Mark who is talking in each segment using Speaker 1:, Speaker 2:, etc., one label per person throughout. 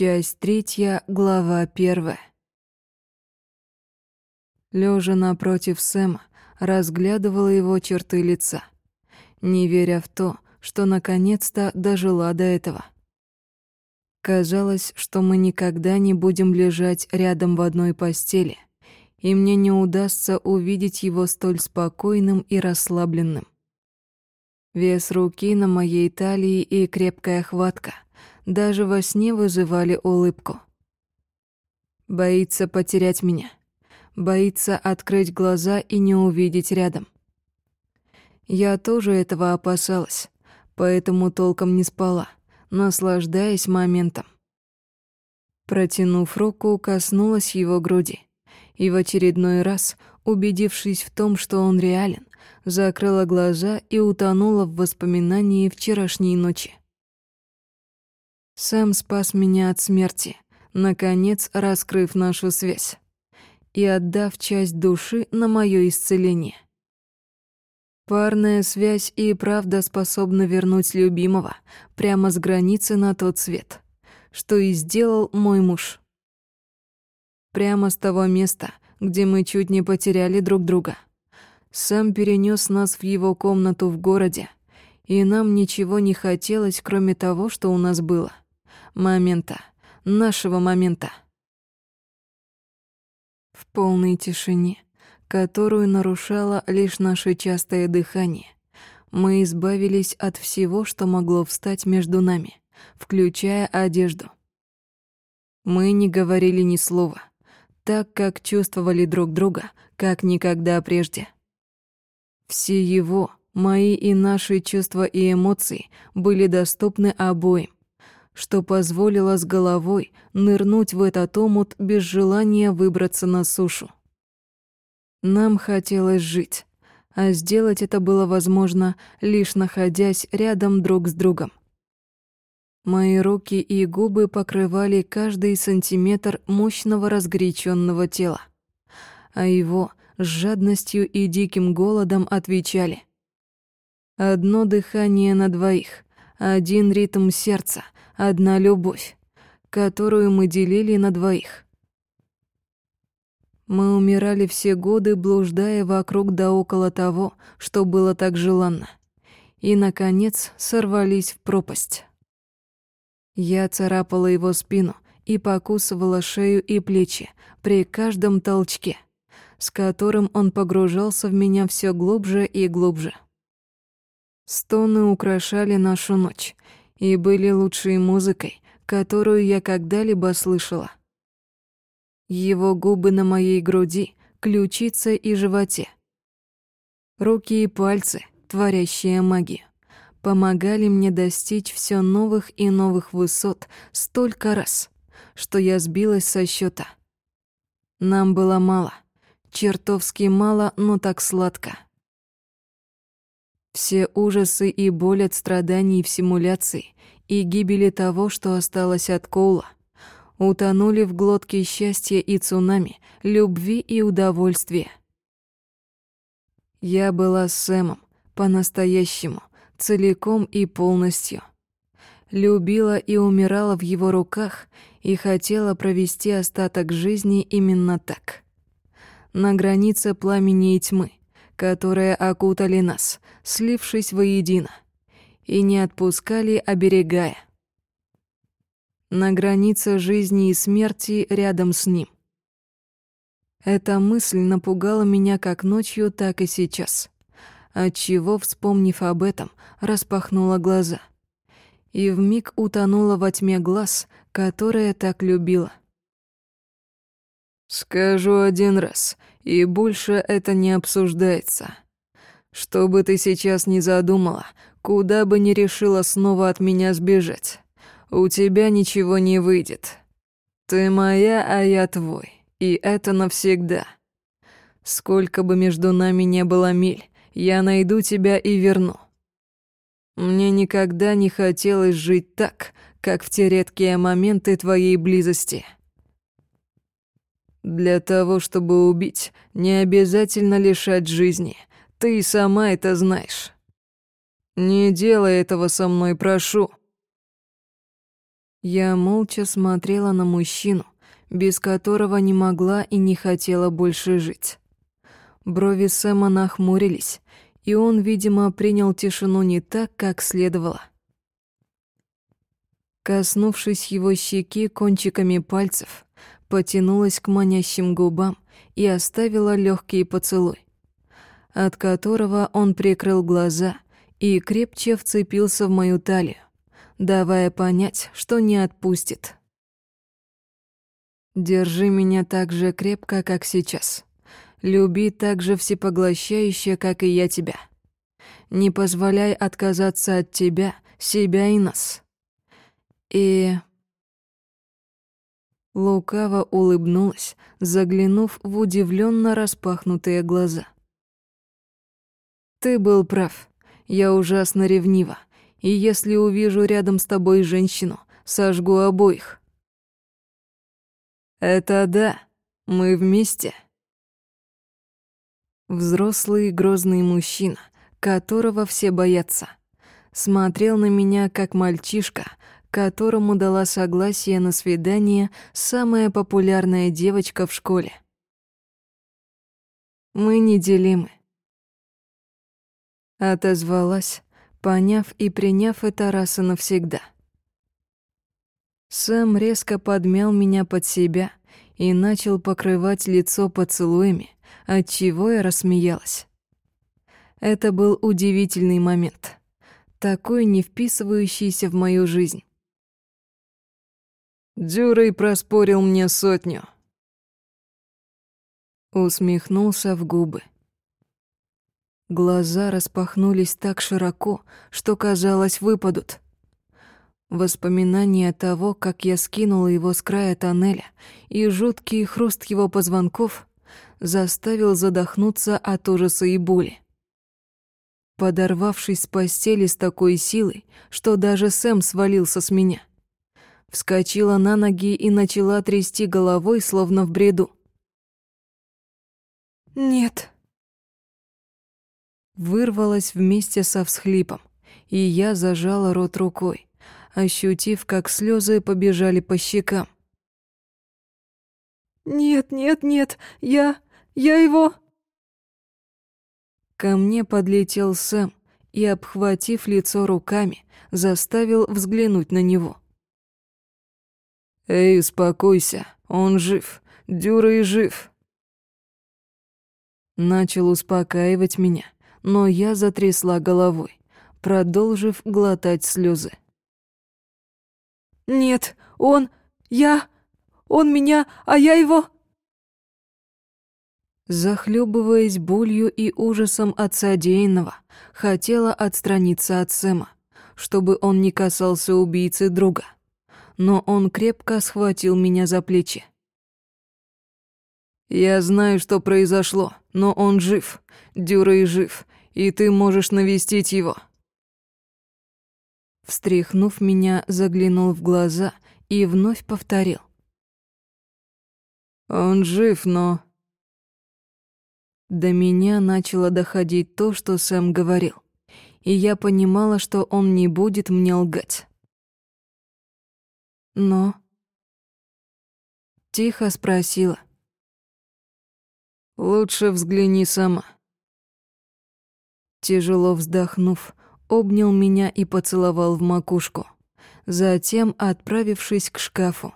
Speaker 1: Часть третья, глава первая. Лежа напротив Сэма, разглядывала его черты лица, не веря в то, что наконец-то дожила до этого. Казалось, что мы никогда не будем лежать рядом в одной постели, и мне не удастся увидеть его столь спокойным и расслабленным. Вес руки на моей талии и крепкая хватка даже во сне вызывали улыбку. Боится потерять меня, боится открыть глаза и не увидеть рядом. Я тоже этого опасалась, поэтому толком не спала наслаждаясь моментом. Протянув руку, коснулась его груди и в очередной раз, убедившись в том, что он реален, закрыла глаза и утонула в воспоминании вчерашней ночи. Сам спас меня от смерти, наконец раскрыв нашу связь и отдав часть души на мое исцеление. Парная связь и правда способна вернуть любимого прямо с границы на тот свет, что и сделал мой муж. Прямо с того места, где мы чуть не потеряли друг друга. Сам перенес нас в его комнату в городе, и нам ничего не хотелось, кроме того, что у нас было. Момента, нашего момента. В полной тишине которую нарушало лишь наше частое дыхание. Мы избавились от всего, что могло встать между нами, включая одежду. Мы не говорили ни слова, так как чувствовали друг друга, как никогда прежде. Все его, мои и наши чувства и эмоции были доступны обоим, что позволило с головой нырнуть в этот омут без желания выбраться на сушу. Нам хотелось жить, а сделать это было возможно, лишь находясь рядом друг с другом. Мои руки и губы покрывали каждый сантиметр мощного разгоряченного тела, а его с жадностью и диким голодом отвечали. Одно дыхание на двоих, один ритм сердца, одна любовь, которую мы делили на двоих. Мы умирали все годы, блуждая вокруг да около того, что было так желанно. И, наконец, сорвались в пропасть. Я царапала его спину и покусывала шею и плечи при каждом толчке, с которым он погружался в меня все глубже и глубже. Стоны украшали нашу ночь и были лучшей музыкой, которую я когда-либо слышала. Его губы на моей груди, ключице и животе. Руки и пальцы, творящие магию, помогали мне достичь все новых и новых высот столько раз, что я сбилась со счета. Нам было мало, чертовски мало, но так сладко. Все ужасы и боль от страданий в симуляции и гибели того, что осталось от Коула — утонули в глотке счастья и цунами, любви и удовольствия. Я была с Сэмом по-настоящему, целиком и полностью. Любила и умирала в его руках и хотела провести остаток жизни именно так. На границе пламени и тьмы, которые окутали нас, слившись воедино, и не отпускали, оберегая на границе жизни и смерти рядом с ним. Эта мысль напугала меня как ночью, так и сейчас, отчего, вспомнив об этом, распахнула глаза и вмиг утонула во тьме глаз, которые так любила. «Скажу один раз, и больше это не обсуждается. Что бы ты сейчас ни задумала, куда бы ни решила снова от меня сбежать, у тебя ничего не выйдет. Ты моя, а я твой, и это навсегда. Сколько бы между нами не было миль, я найду тебя и верну. Мне никогда не хотелось жить так, как в те редкие моменты твоей близости. Для того, чтобы убить, не обязательно лишать жизни. Ты сама это знаешь. Не делай этого со мной, прошу. Я молча смотрела на мужчину, без которого не могла и не хотела больше жить. Брови Сэма нахмурились, и он, видимо, принял тишину не так, как следовало. Коснувшись его щеки кончиками пальцев, потянулась к манящим губам и оставила легкий поцелуй, от которого он прикрыл глаза и крепче вцепился в мою талию, давая понять, что не отпустит. «Держи меня так же крепко, как сейчас. Люби так же всепоглощающе, как и я тебя. Не позволяй отказаться от тебя, себя и нас. И... Лукаво улыбнулась, заглянув в удивленно распахнутые глаза. «Ты был прав. Я ужасно ревнива. И если увижу рядом с тобой женщину, сожгу обоих». «Это да. Мы вместе». Взрослый грозный мужчина, которого все боятся, смотрел на меня как мальчишка, которому дала согласие на свидание самая популярная девочка в школе. Мы неделимы. Отозвалась, поняв и приняв это раз и навсегда. Сэм резко подмял меня под себя и начал покрывать лицо поцелуями, отчего я рассмеялась. Это был удивительный момент, такой не вписывающийся в мою жизнь. Дюрей проспорил мне сотню. Усмехнулся в губы. Глаза распахнулись так широко, что, казалось, выпадут. Воспоминание того, как я скинула его с края тоннеля, и жуткий хруст его позвонков заставил задохнуться от ужаса и боли. Подорвавшись с постели с такой силой, что даже Сэм свалился с меня. Вскочила на ноги и начала трясти головой, словно в бреду. «Нет». Вырвалась вместе со всхлипом, и я зажала рот рукой, ощутив, как слезы побежали по щекам. «Нет, нет, нет, я... я его...» Ко мне подлетел Сэм и, обхватив лицо руками, заставил взглянуть на него. «Эй, успокойся, он жив, Дюра и жив». Начал успокаивать меня, но я затрясла головой, продолжив глотать слезы. «Нет, он... я... он меня, а я его...» Захлебываясь болью и ужасом от содеянного, хотела отстраниться от Сэма, чтобы он не касался убийцы друга но он крепко схватил меня за плечи. «Я знаю, что произошло, но он жив, Дюрей жив, и ты можешь навестить его». Встряхнув меня, заглянул в глаза и вновь повторил. «Он жив, но...» До меня начало доходить то, что Сэм говорил, и я понимала, что он не будет мне лгать. Но... Тихо спросила. «Лучше взгляни сама». Тяжело вздохнув, обнял меня и поцеловал в макушку, затем отправившись к шкафу.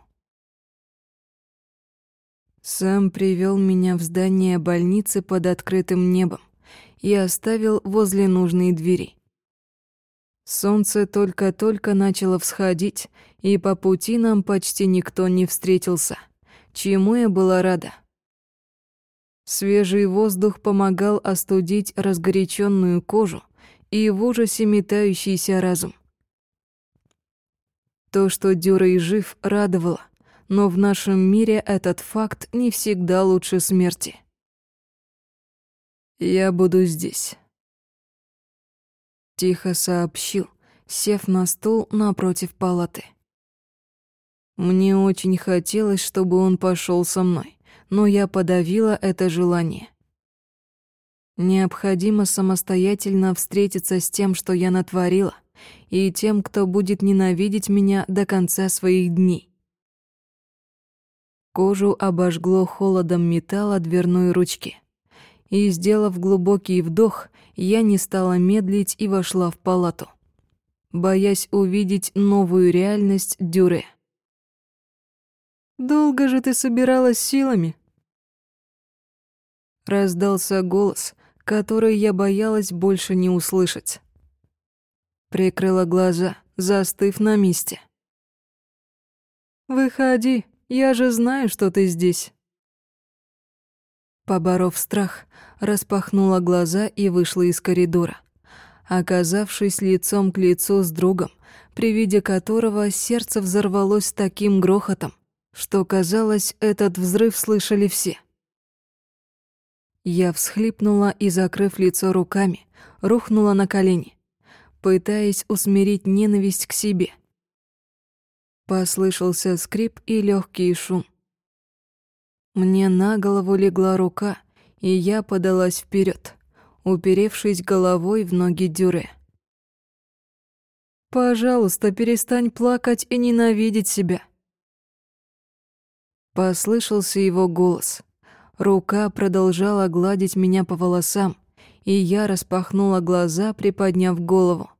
Speaker 1: Сам привел меня в здание больницы под открытым небом и оставил возле нужной двери. Солнце только-только начало всходить, и по пути нам почти никто не встретился, чему я была рада. Свежий воздух помогал остудить разгоряченную кожу и в ужасе метающийся разум. То, что Дюрей жив, радовало, но в нашем мире этот факт не всегда лучше смерти. «Я буду здесь», — тихо сообщил, сев на стул напротив палаты. Мне очень хотелось, чтобы он пошел со мной, но я подавила это желание. Необходимо самостоятельно встретиться с тем, что я натворила, и тем, кто будет ненавидеть меня до конца своих дней. Кожу обожгло холодом металла дверной ручки. И, сделав глубокий вдох, я не стала медлить и вошла в палату, боясь увидеть новую реальность Дюре. «Долго же ты собиралась силами?» Раздался голос, который я боялась больше не услышать. Прикрыла глаза, застыв на месте. «Выходи, я же знаю, что ты здесь». Поборов страх, распахнула глаза и вышла из коридора. Оказавшись лицом к лицу с другом, при виде которого сердце взорвалось таким грохотом, что, казалось, этот взрыв слышали все. Я всхлипнула и, закрыв лицо руками, рухнула на колени, пытаясь усмирить ненависть к себе. Послышался скрип и легкий шум. Мне на голову легла рука, и я подалась вперед, уперевшись головой в ноги Дюре. «Пожалуйста, перестань плакать и ненавидеть себя». Послышался его голос. Рука продолжала гладить меня по волосам, и я распахнула глаза, приподняв голову,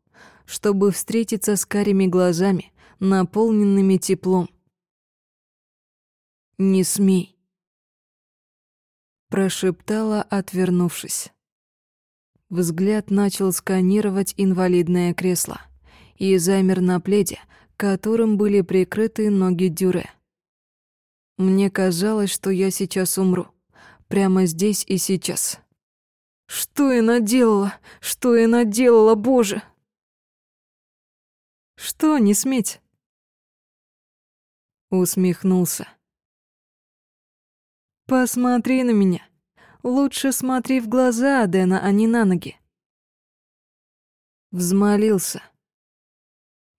Speaker 1: чтобы встретиться с карими глазами, наполненными теплом. «Не смей», прошептала, отвернувшись. Взгляд начал сканировать инвалидное кресло и замер на пледе, которым были прикрыты ноги Дюре. Мне казалось, что я сейчас умру. Прямо здесь и сейчас. Что я наделала? Что я наделала, Боже? Что не сметь? Усмехнулся. «Посмотри на меня. Лучше смотри в глаза Адена, а не на ноги». Взмолился.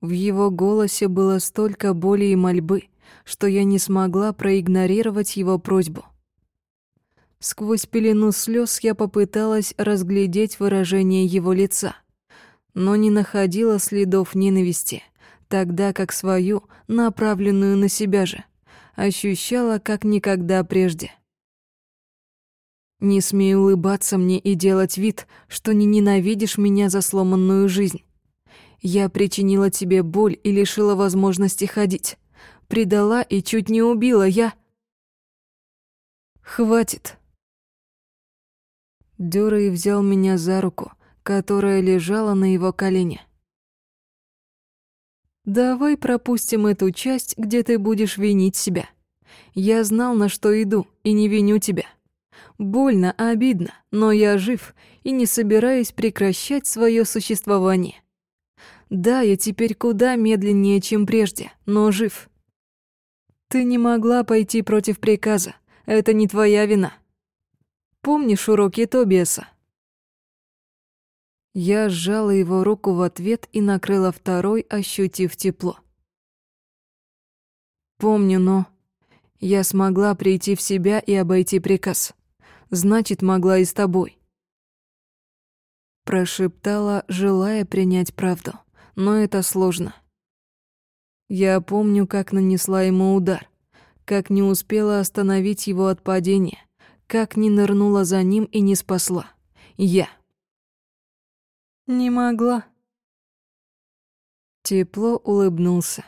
Speaker 1: В его голосе было столько боли и мольбы, что я не смогла проигнорировать его просьбу. Сквозь пелену слез я попыталась разглядеть выражение его лица, но не находила следов ненависти, тогда как свою, направленную на себя же, ощущала как никогда прежде. Не смей улыбаться мне и делать вид, что не ненавидишь меня за сломанную жизнь. Я причинила тебе боль и лишила возможности ходить. Предала и чуть не убила я. Хватит. Дюрей взял меня за руку, которая лежала на его колене. Давай пропустим эту часть, где ты будешь винить себя. Я знал, на что иду, и не виню тебя. Больно, обидно, но я жив и не собираюсь прекращать свое существование. Да, я теперь куда медленнее, чем прежде, но жив. Ты не могла пойти против приказа. Это не твоя вина. Помнишь уроки Тобиаса? Я сжала его руку в ответ и накрыла второй, ощутив тепло. Помню, но я смогла прийти в себя и обойти приказ значит, могла и с тобой. Прошептала, желая принять правду, но это сложно. Я помню, как нанесла ему удар, как не успела остановить его от падения, как не нырнула за ним и не спасла. Я. Не могла. Тепло улыбнулся.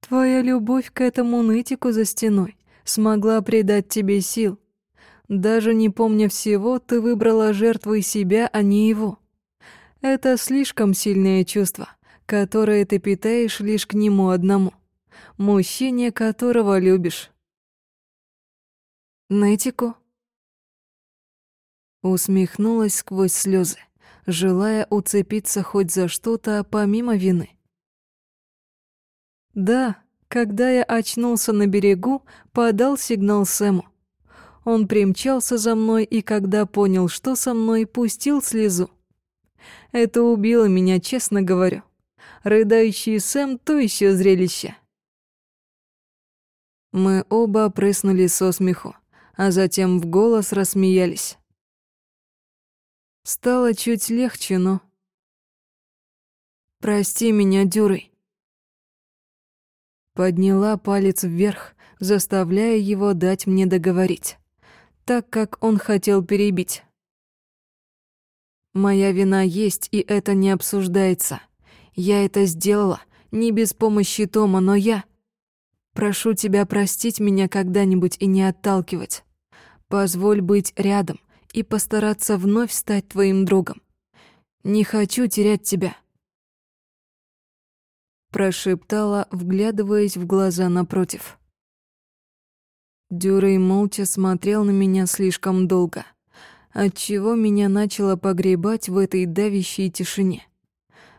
Speaker 1: Твоя любовь к этому нытику за стеной смогла придать тебе сил. Даже не помня всего, ты выбрала жертвой себя, а не его. Это слишком сильное чувство, которое ты питаешь лишь к нему одному, мужчине, которого любишь. Нетику? Усмехнулась сквозь слезы, желая уцепиться хоть за что-то помимо вины. Да, когда я очнулся на берегу, подал сигнал Сэму. Он примчался за мной и, когда понял, что со мной, пустил слезу. Это убило меня, честно говорю. Рыдающий Сэм — то еще зрелище. Мы оба прыснули со смеху, а затем в голос рассмеялись. Стало чуть легче, но... Прости меня, Дюрой. Подняла палец вверх, заставляя его дать мне договорить, так как он хотел перебить. Моя вина есть, и это не обсуждается. Я это сделала, не без помощи Тома, но я... Прошу тебя простить меня когда-нибудь и не отталкивать. Позволь быть рядом и постараться вновь стать твоим другом. Не хочу терять тебя. Прошептала, вглядываясь в глаза напротив. Дюрей молча смотрел на меня слишком долго, отчего меня начало погребать в этой давящей тишине.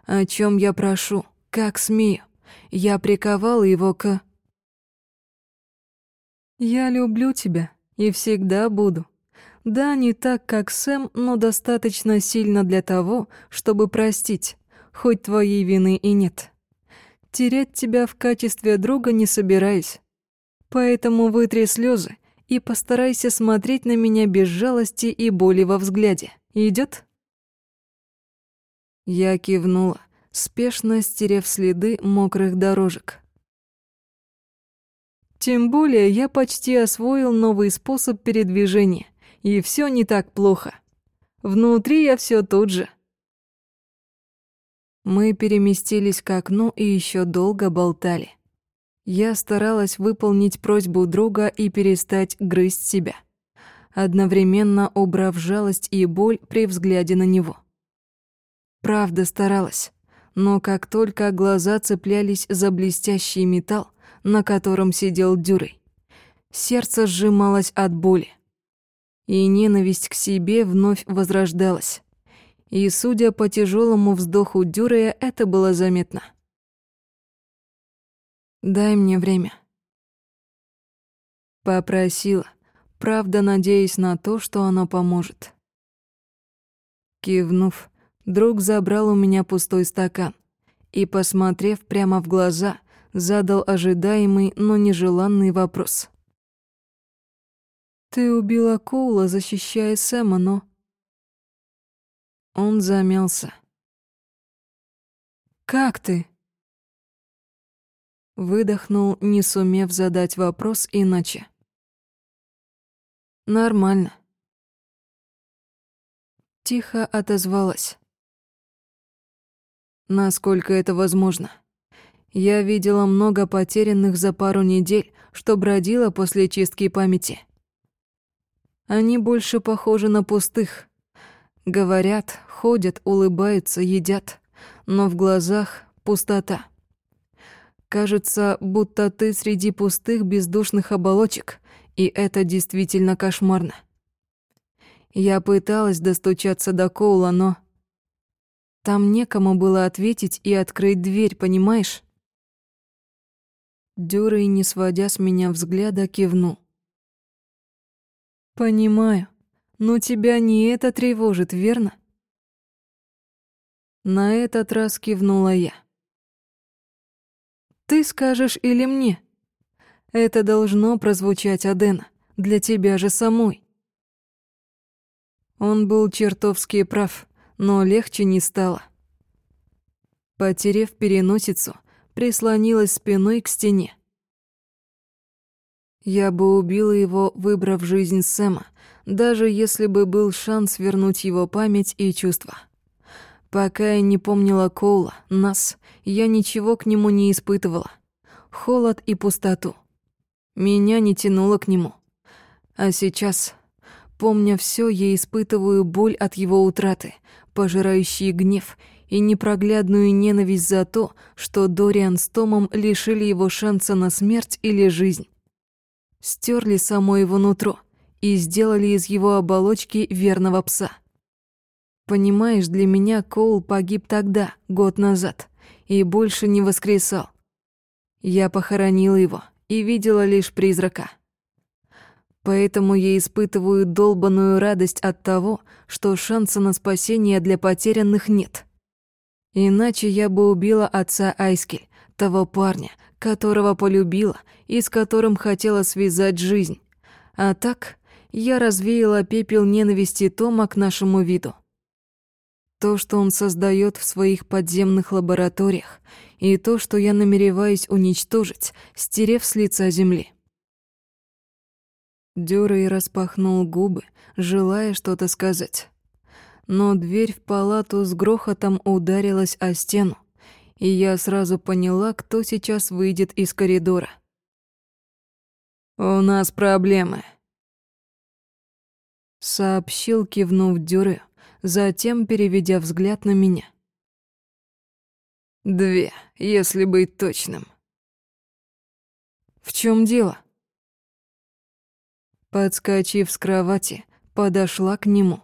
Speaker 1: О чем я прошу? Как смею? Я приковала его к... «Я люблю тебя и всегда буду. Да, не так, как Сэм, но достаточно сильно для того, чтобы простить, хоть твоей вины и нет. Терять тебя в качестве друга не собираюсь. Поэтому вытри слезы и постарайся смотреть на меня без жалости и боли во взгляде. Идет? Я кивнула, спешно стерев следы мокрых дорожек. Тем более я почти освоил новый способ передвижения, и все не так плохо. Внутри я все тут же. Мы переместились к окну и еще долго болтали. Я старалась выполнить просьбу друга и перестать грызть себя, одновременно убрав жалость и боль при взгляде на него. Правда старалась, но как только глаза цеплялись за блестящий металл, на котором сидел Дюрей. Сердце сжималось от боли. И ненависть к себе вновь возрождалась. И, судя по тяжелому вздоху Дюрея, это было заметно. «Дай мне время». Попросила, правда надеясь на то, что оно поможет. Кивнув, друг забрал у меня пустой стакан и, посмотрев прямо в глаза, задал ожидаемый, но нежеланный вопрос. «Ты убила Коула, защищая Сэма, но...» Он замялся. «Как ты?» Выдохнул, не сумев задать вопрос иначе. «Нормально». Тихо отозвалась. «Насколько это возможно?» Я видела много потерянных за пару недель, что бродило после чистки памяти. Они больше похожи на пустых. Говорят, ходят, улыбаются, едят, но в глазах пустота. Кажется, будто ты среди пустых бездушных оболочек, и это действительно кошмарно. Я пыталась достучаться до Коула, но... Там некому было ответить и открыть дверь, понимаешь? Дюрей, не сводя с меня взгляда, кивнул. «Понимаю, но тебя не это тревожит, верно?» На этот раз кивнула я. «Ты скажешь или мне?» Это должно прозвучать Адена, для тебя же самой. Он был чертовски прав, но легче не стало. Потерев переносицу, прислонилась спиной к стене. Я бы убила его, выбрав жизнь Сэма, даже если бы был шанс вернуть его память и чувства. Пока я не помнила Коула, нас, я ничего к нему не испытывала. Холод и пустоту. Меня не тянуло к нему. А сейчас, помня все, я испытываю боль от его утраты, пожирающий гнев и непроглядную ненависть за то, что Дориан с Томом лишили его шанса на смерть или жизнь. Стерли само его нутро и сделали из его оболочки верного пса. Понимаешь, для меня Коул погиб тогда, год назад, и больше не воскресал. Я похоронила его и видела лишь призрака. Поэтому я испытываю долбанную радость от того, что шанса на спасение для потерянных нет. Иначе я бы убила отца Айскель, того парня, которого полюбила и с которым хотела связать жизнь. А так я развеяла пепел ненависти Тома к нашему виду. То, что он создает в своих подземных лабораториях, и то, что я намереваюсь уничтожить, стерев с лица земли. Дюрей распахнул губы, желая что-то сказать. Но дверь в палату с грохотом ударилась о стену, и я сразу поняла, кто сейчас выйдет из коридора. «У нас проблемы», — сообщил, кивнув Дюре, затем переведя взгляд на меня. «Две, если быть точным». «В чем дело?» Подскочив с кровати, подошла к нему.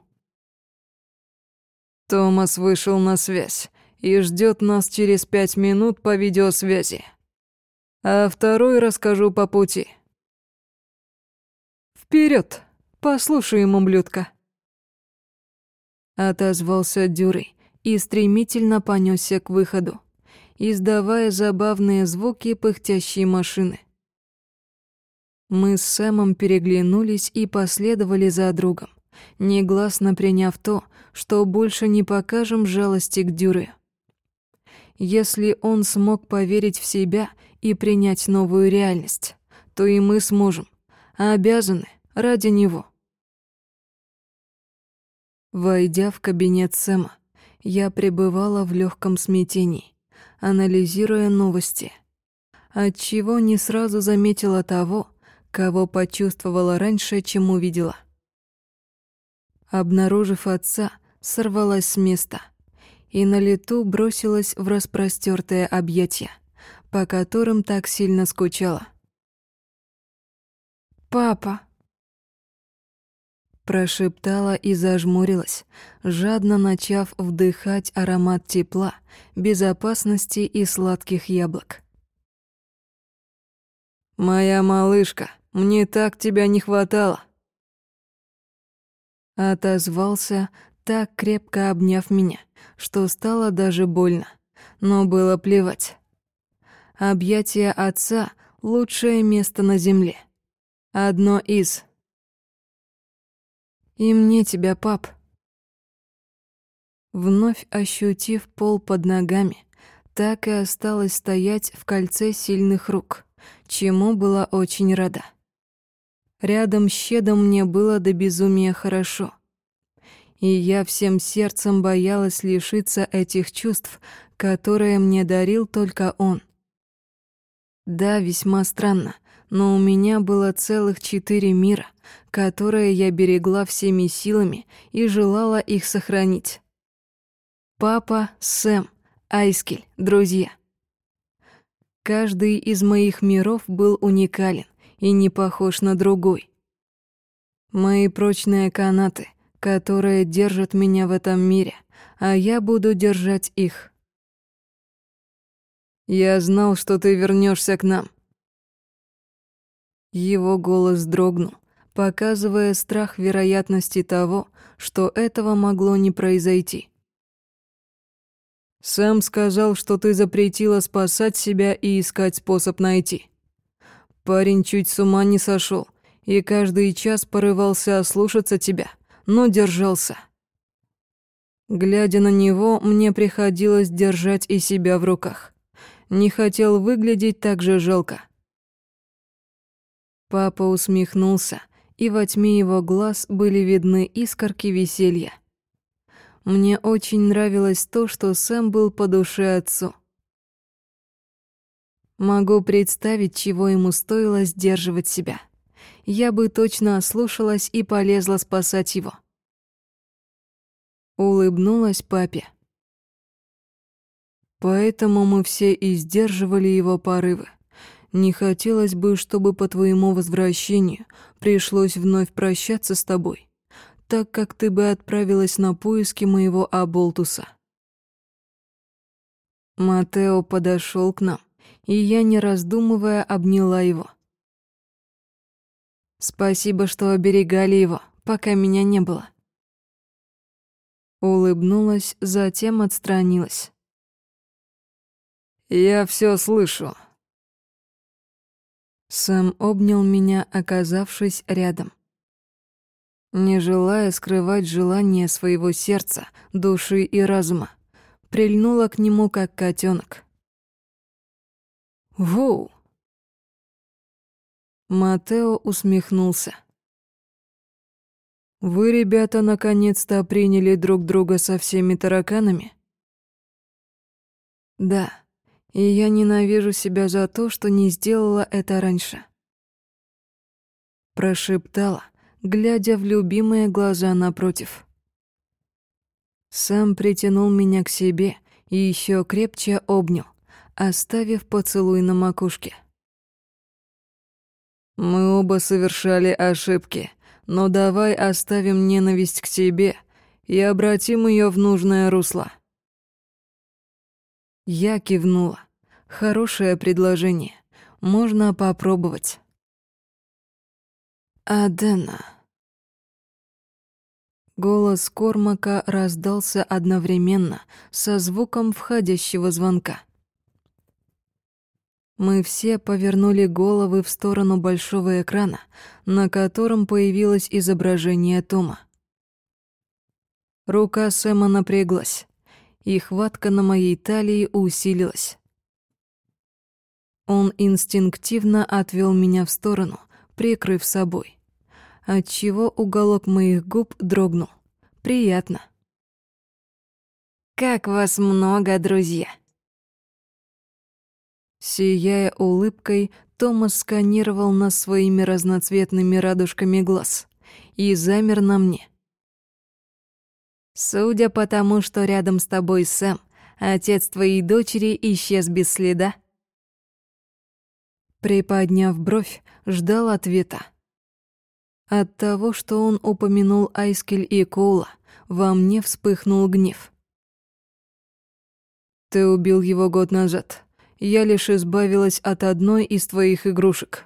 Speaker 1: Томас вышел на связь и ждет нас через пять минут по видеосвязи. А второй расскажу по пути. Вперед, послушаем, ублюдка. Отозвался Дюрей и стремительно понесся к выходу, издавая забавные звуки пыхтящей машины. Мы с Сэмом переглянулись и последовали за другом, негласно приняв то, что больше не покажем жалости к Дюре. Если он смог поверить в себя и принять новую реальность, то и мы сможем, а обязаны ради него. Войдя в кабинет Сэма, я пребывала в легком смятении, анализируя новости, отчего не сразу заметила того, кого почувствовала раньше, чем увидела. Обнаружив отца, сорвалась с места и на лету бросилась в распростёртое объятия, по которым так сильно скучала. «Папа!» Прошептала и зажмурилась, жадно начав вдыхать аромат тепла, безопасности и сладких яблок. «Моя малышка!» Мне так тебя не хватало. Отозвался, так крепко обняв меня, что стало даже больно, но было плевать. Объятия отца — лучшее место на земле. Одно из. И мне тебя, пап. Вновь ощутив пол под ногами, так и осталось стоять в кольце сильных рук, чему была очень рада. Рядом с щедом мне было до безумия хорошо. И я всем сердцем боялась лишиться этих чувств, которые мне дарил только он. Да, весьма странно, но у меня было целых четыре мира, которые я берегла всеми силами и желала их сохранить. Папа, Сэм, Айскель, друзья. Каждый из моих миров был уникален, и не похож на другой. Мои прочные канаты, которые держат меня в этом мире, а я буду держать их. Я знал, что ты вернешься к нам. Его голос дрогнул, показывая страх вероятности того, что этого могло не произойти. Сам сказал, что ты запретила спасать себя и искать способ найти. Парень чуть с ума не сошел и каждый час порывался ослушаться тебя, но держался. Глядя на него, мне приходилось держать и себя в руках. Не хотел выглядеть так же жалко. Папа усмехнулся, и во тьме его глаз были видны искорки веселья. Мне очень нравилось то, что Сэм был по душе отцу. Могу представить, чего ему стоило сдерживать себя. Я бы точно ослушалась и полезла спасать его. Улыбнулась папе. Поэтому мы все и сдерживали его порывы. Не хотелось бы, чтобы по твоему возвращению пришлось вновь прощаться с тобой, так как ты бы отправилась на поиски моего Аболтуса. Матео подошел к нам и я, не раздумывая, обняла его. Спасибо, что оберегали его, пока меня не было. Улыбнулась, затем отстранилась. «Я все слышу». Сэм обнял меня, оказавшись рядом. Не желая скрывать желание своего сердца, души и разума, прильнула к нему как котенок. «Воу!» Матео усмехнулся. «Вы, ребята, наконец-то приняли друг друга со всеми тараканами?» «Да, и я ненавижу себя за то, что не сделала это раньше». Прошептала, глядя в любимые глаза напротив. Сам притянул меня к себе и еще крепче обнял, оставив поцелуй на макушке. Мы оба совершали ошибки, но давай оставим ненависть к себе и обратим ее в нужное русло. Я кивнула. Хорошее предложение. Можно попробовать. Адена. Голос Кормака раздался одновременно со звуком входящего звонка. Мы все повернули головы в сторону большого экрана, на котором появилось изображение Тома. Рука Сэма напряглась, и хватка на моей талии усилилась. Он инстинктивно отвел меня в сторону, прикрыв собой, отчего уголок моих губ дрогнул. Приятно. «Как вас много, друзья!» Сияя улыбкой, Томас сканировал нас своими разноцветными радужками глаз и замер на мне. «Судя по тому, что рядом с тобой Сэм, отец твоей дочери исчез без следа». Приподняв бровь, ждал ответа. От того, что он упомянул Айскель и Коула, во мне вспыхнул гнев. «Ты убил его год назад», я лишь избавилась от одной из твоих игрушек.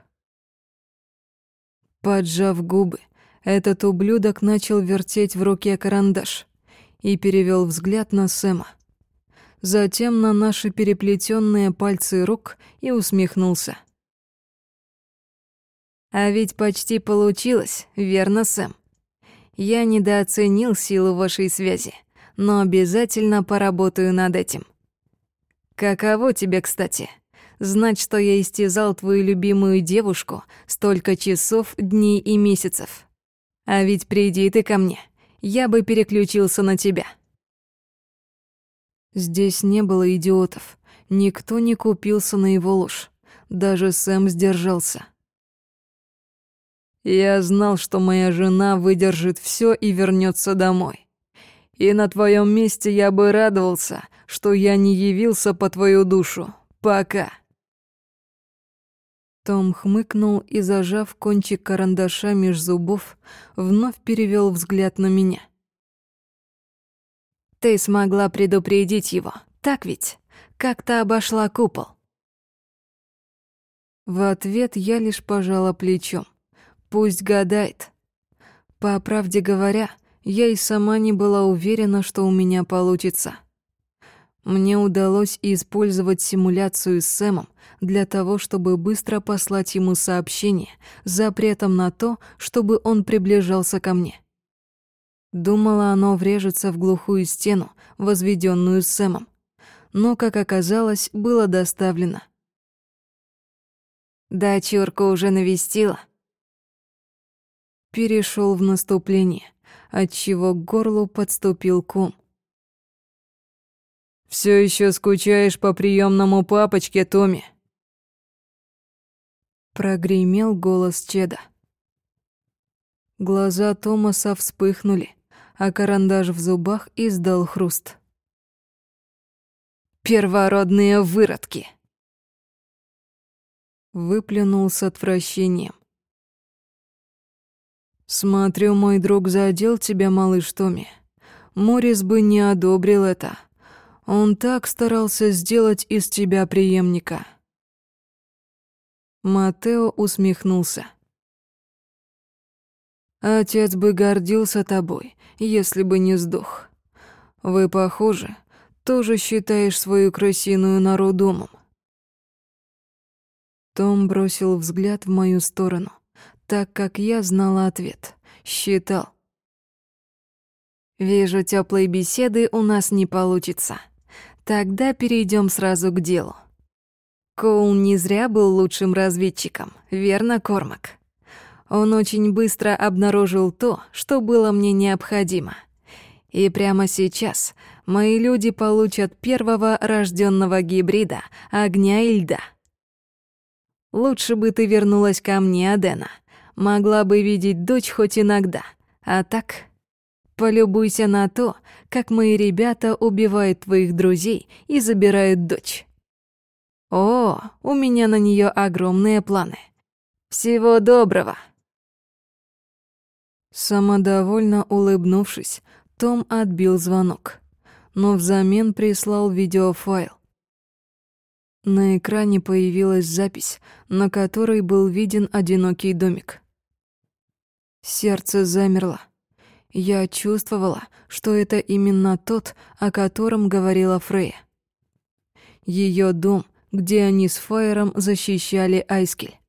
Speaker 1: Поджав губы, этот ублюдок начал вертеть в руке карандаш и перевел взгляд на Сэма. Затем на наши переплетенные пальцы рук и усмехнулся. А ведь почти получилось, верно, Сэм? Я недооценил силу вашей связи, но обязательно поработаю над этим. Каково тебе, кстати? Знать, что я истязал твою любимую девушку столько часов, дней и месяцев. А ведь приди ты ко мне, я бы переключился на тебя. Здесь не было идиотов. Никто не купился на его ложь. Даже Сэм сдержался. Я знал, что моя жена выдержит все и вернется домой. И на твоем месте я бы радовался, что я не явился по твою душу. Пока. Том хмыкнул и, зажав кончик карандаша меж зубов, вновь перевел взгляд на меня. «Ты смогла предупредить его, так ведь? Как-то обошла купол». В ответ я лишь пожала плечом. Пусть гадает. По правде говоря, я и сама не была уверена, что у меня получится. Мне удалось использовать симуляцию с Сэмом для того, чтобы быстро послать ему сообщение запретом на то, чтобы он приближался ко мне. Думала, оно врежется в глухую стену, возведенную Сэмом, но, как оказалось, было доставлено. «Дочурку уже навестила?» Перешел в наступление отчего к горлу подступил ком. Все еще скучаешь по приемному папочке, Томи?» Прогремел голос Чеда. Глаза Томаса вспыхнули, а карандаш в зубах издал хруст. «Первородные выродки!» Выплюнул с отвращением. «Смотрю, мой друг задел тебя, малыш Томми. Морис бы не одобрил это. Он так старался сделать из тебя преемника». Матео усмехнулся. «Отец бы гордился тобой, если бы не сдох. Вы, похоже, тоже считаешь свою крысиную нору домом». Том бросил взгляд в мою сторону так как я знала ответ. Считал, Вижу, теплой беседы у нас не получится. Тогда перейдем сразу к делу. Коул не зря был лучшим разведчиком, верно, Кормак? Он очень быстро обнаружил то, что было мне необходимо. И прямо сейчас мои люди получат первого рожденного гибрида огня и льда. Лучше бы ты вернулась ко мне, Адена. Могла бы видеть дочь хоть иногда. А так, полюбуйся на то, как мои ребята убивают твоих друзей и забирают дочь. О, у меня на нее огромные планы. Всего доброго. Самодовольно улыбнувшись, Том отбил звонок, но взамен прислал видеофайл. На экране появилась запись, на которой был виден одинокий домик. Сердце замерло. Я чувствовала, что это именно тот, о котором говорила Фрея. Ее дом — где они с Фаером защищали Айскель.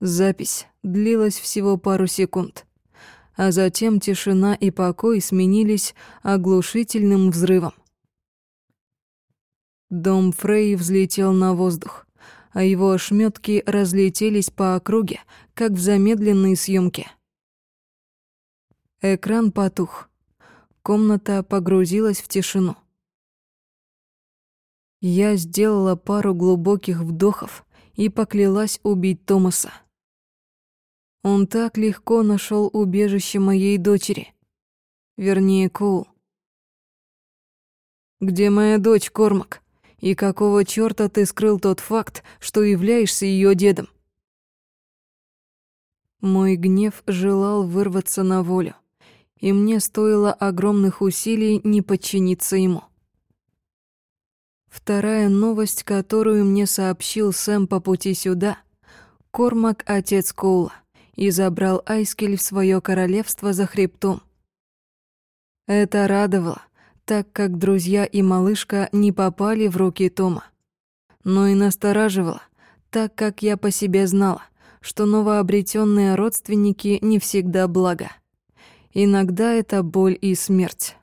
Speaker 1: Запись длилась всего пару секунд, а затем тишина и покой сменились оглушительным взрывом. Дом Фрей взлетел на воздух, а его ошметки разлетелись по округе, как в замедленной съемке. Экран потух. Комната погрузилась в тишину. Я сделала пару глубоких вдохов и поклялась убить Томаса. Он так легко нашел убежище моей дочери. Вернее, Коул. «Где моя дочь, Кормак? И какого чёрта ты скрыл тот факт, что являешься её дедом?» Мой гнев желал вырваться на волю, и мне стоило огромных усилий не подчиниться ему. Вторая новость, которую мне сообщил Сэм по пути сюда. Кормак — отец Коула, и забрал Айскель в свое королевство за хребтом. Это радовало, так как друзья и малышка не попали в руки Тома. Но и настораживало, так как я по себе знала, что новообретенные родственники не всегда благо. Иногда это боль и смерть.